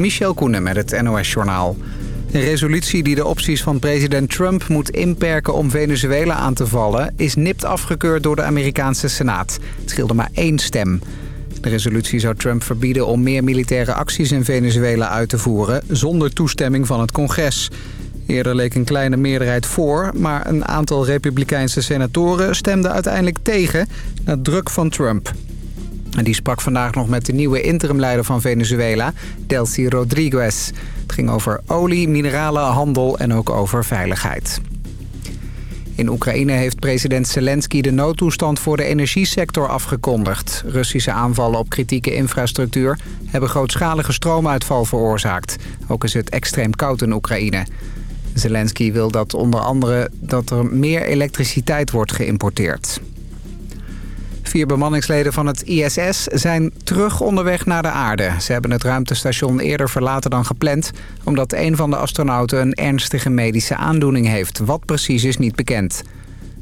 Michel Koenen met het NOS-journaal. Een resolutie die de opties van president Trump moet inperken om Venezuela aan te vallen... is nipt afgekeurd door de Amerikaanse Senaat. Het scheelde maar één stem. De resolutie zou Trump verbieden om meer militaire acties in Venezuela uit te voeren... zonder toestemming van het congres. Eerder leek een kleine meerderheid voor... maar een aantal republikeinse senatoren stemde uiteindelijk tegen... na druk van Trump. En die sprak vandaag nog met de nieuwe interimleider van Venezuela, Delcy Rodriguez. Het ging over olie, mineralen, handel en ook over veiligheid. In Oekraïne heeft president Zelensky de noodtoestand voor de energiesector afgekondigd. Russische aanvallen op kritieke infrastructuur hebben grootschalige stroomuitval veroorzaakt. Ook is het extreem koud in Oekraïne. Zelensky wil dat onder andere dat er meer elektriciteit wordt geïmporteerd. Vier bemanningsleden van het ISS zijn terug onderweg naar de aarde. Ze hebben het ruimtestation eerder verlaten dan gepland... omdat een van de astronauten een ernstige medische aandoening heeft. Wat precies is niet bekend.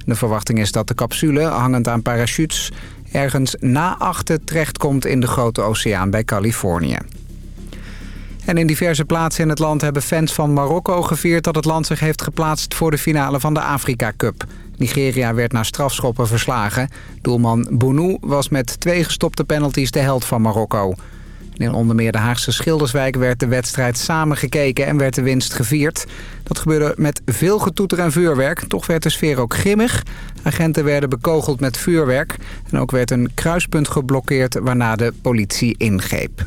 De verwachting is dat de capsule, hangend aan parachutes... ergens na achten terechtkomt in de grote oceaan bij Californië. En in diverse plaatsen in het land hebben fans van Marokko gevierd... dat het land zich heeft geplaatst voor de finale van de Afrika Cup. Nigeria werd na strafschoppen verslagen. Doelman Bounou was met twee gestopte penalties de held van Marokko. In onder meer de Haagse Schilderswijk werd de wedstrijd samengekeken en werd de winst gevierd. Dat gebeurde met veel getoeter en vuurwerk. Toch werd de sfeer ook grimmig. Agenten werden bekogeld met vuurwerk. En ook werd een kruispunt geblokkeerd waarna de politie ingreep.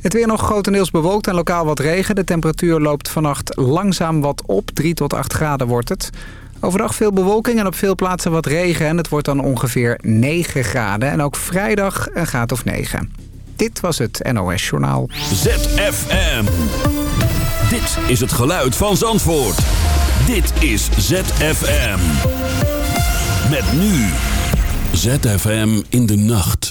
Het weer nog grotendeels bewolkt en lokaal wat regen. De temperatuur loopt vannacht langzaam wat op. 3 tot 8 graden wordt het. Overdag veel bewolking en op veel plaatsen wat regen. En het wordt dan ongeveer 9 graden. En ook vrijdag een graad of 9. Dit was het NOS Journaal. ZFM. Dit is het geluid van Zandvoort. Dit is ZFM. Met nu. ZFM in de nacht.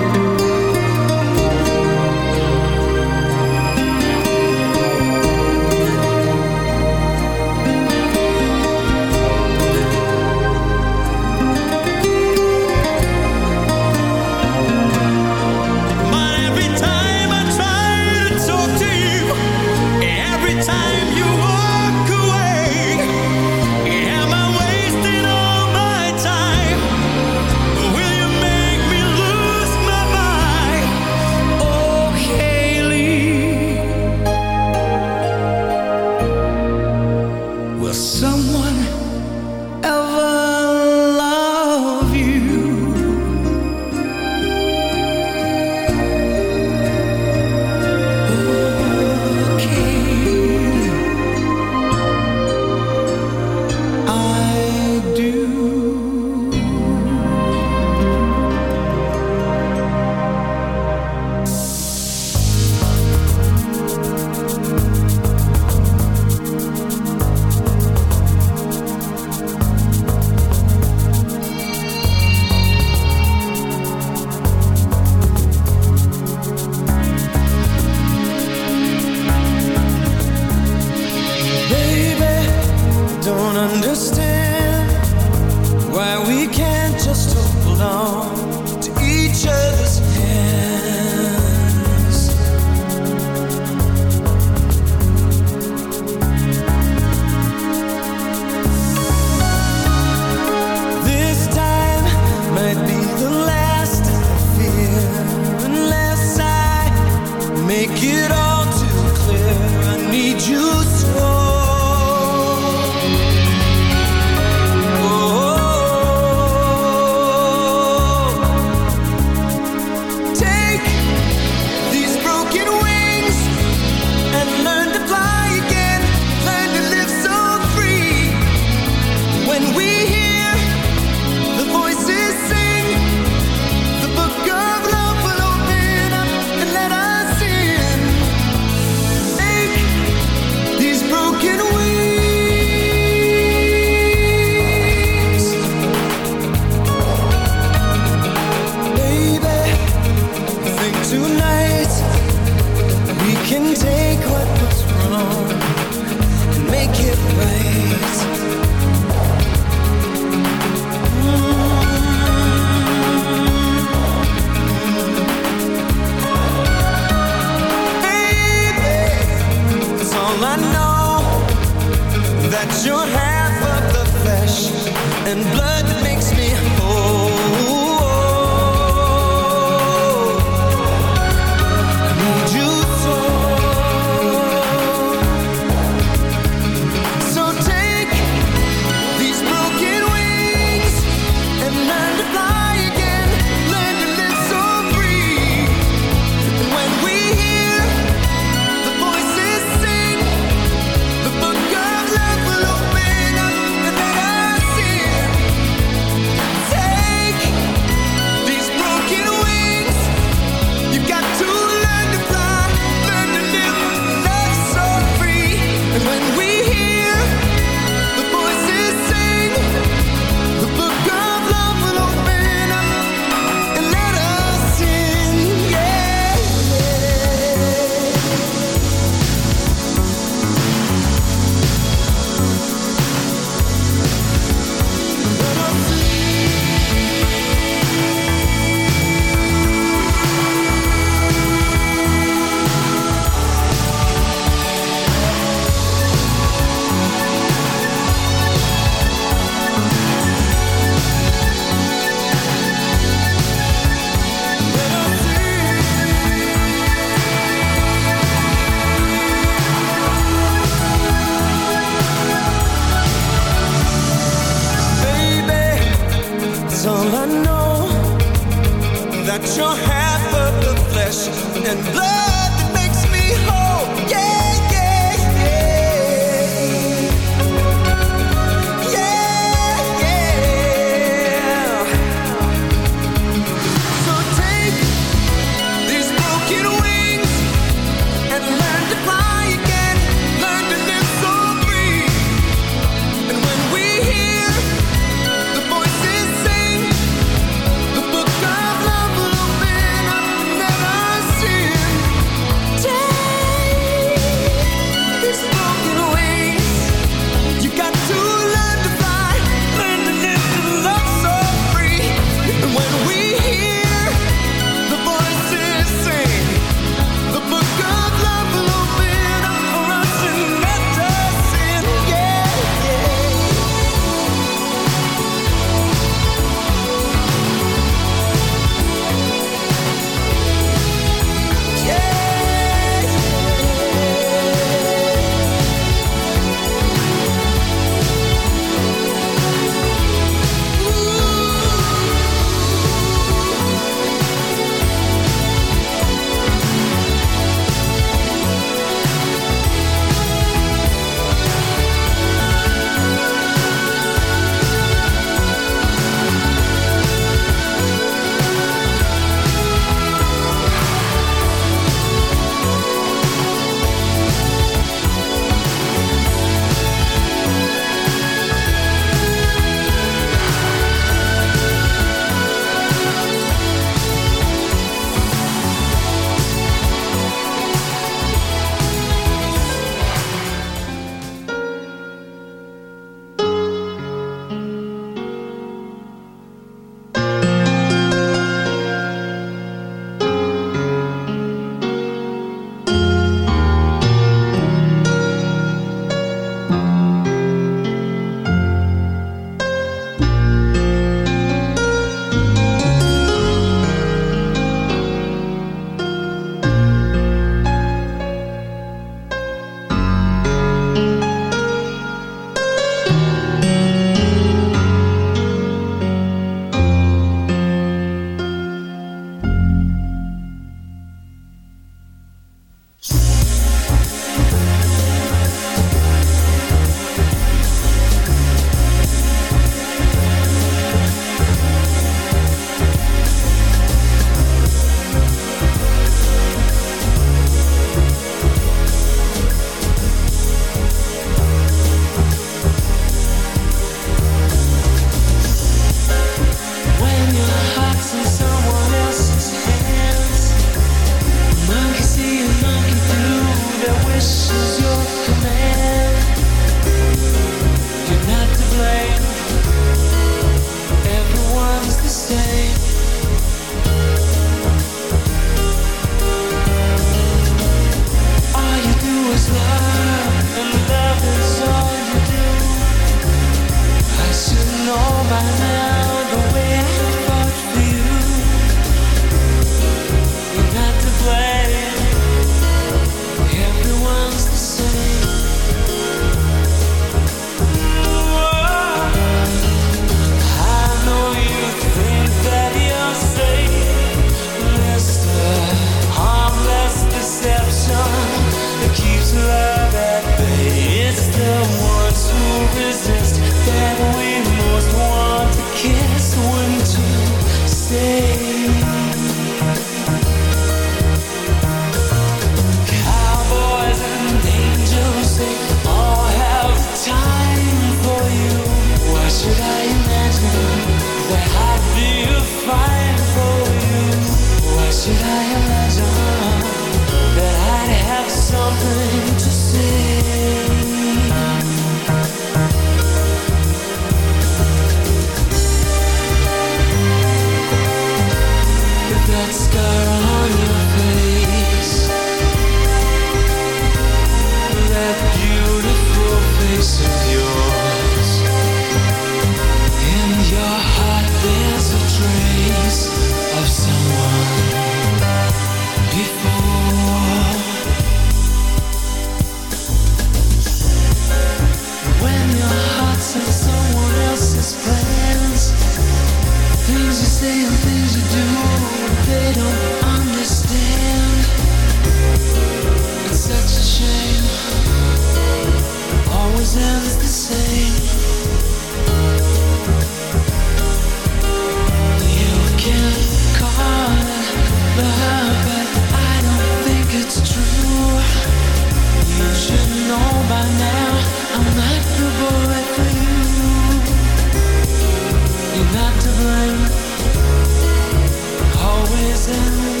Just a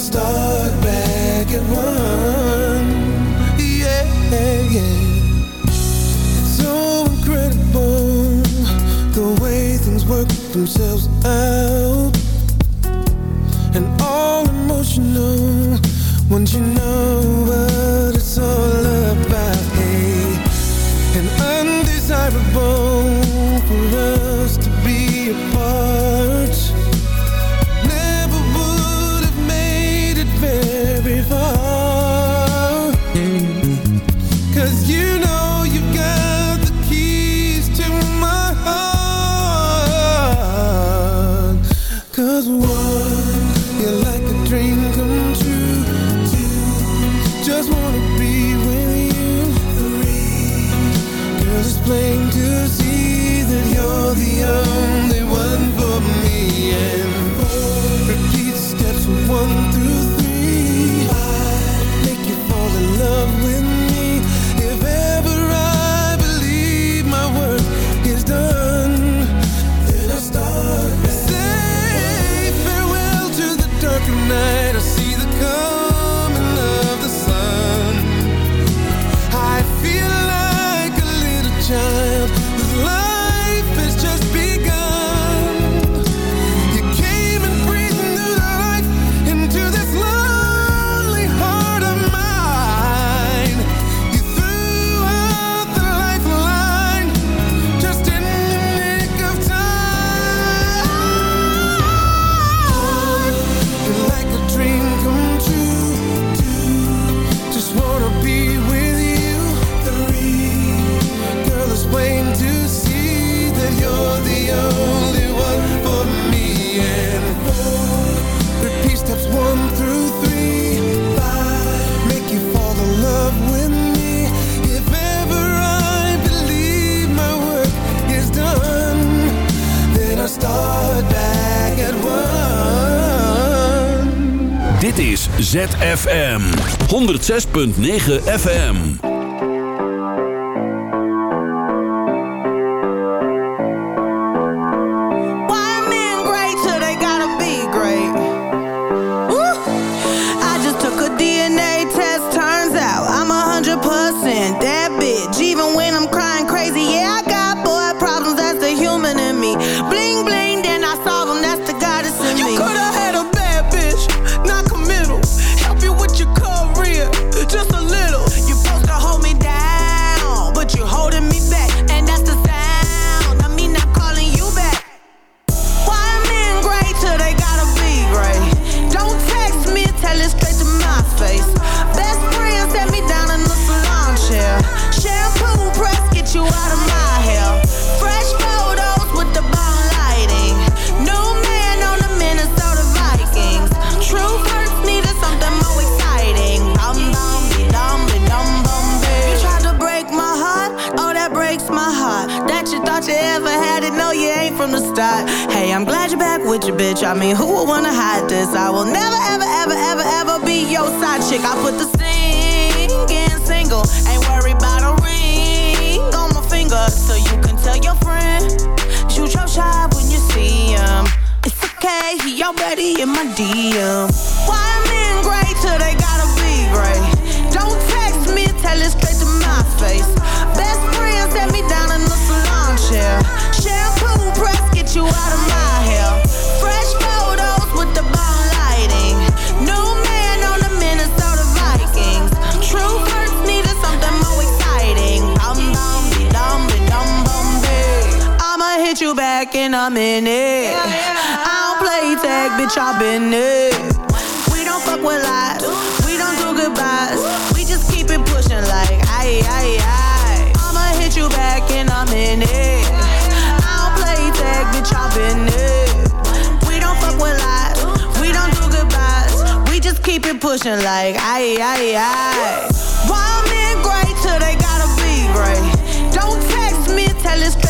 Stuck back at one. Yeah, yeah. It's so incredible the way things work themselves out, and all emotional once you know what it's all about. Hey, and undesirable ZFM. 106.9 FM am. Why men great till they gotta be great? Don't text me, tell it straight to my face. Best friend set me down in the salon chair. Shampoo press, get you out of my hair. Fresh photos with the bomb lighting. New man on the Minnesota Vikings. True hurts needed something more exciting. Bum bum dum be dum bum I'ma hit you back in a minute. Yeah, yeah tag, bitch, I've been it. We don't fuck with lies, we don't do goodbyes. We just keep it pushing like, aye, aye, aye. I'ma hit you back in a minute. I don't play tag, bitch, I've been it. We don't fuck with lies, we don't do goodbyes. We just keep it pushing like, aye, aye, aye. Why men great till they gotta be great? Don't text me, tell us straight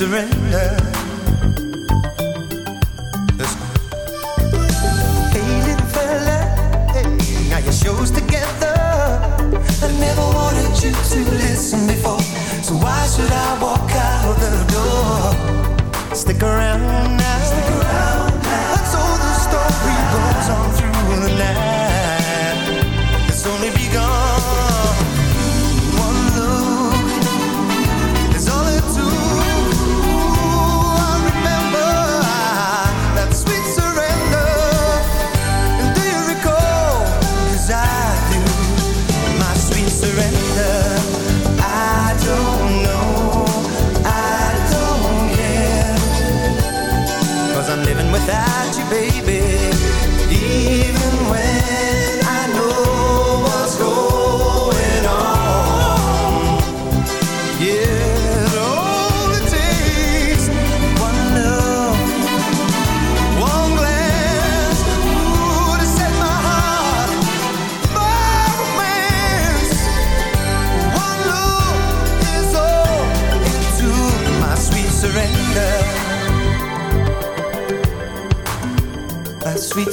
surrender. Now your together. I never wanted you to listen before, so why should I walk out the door? Stick around.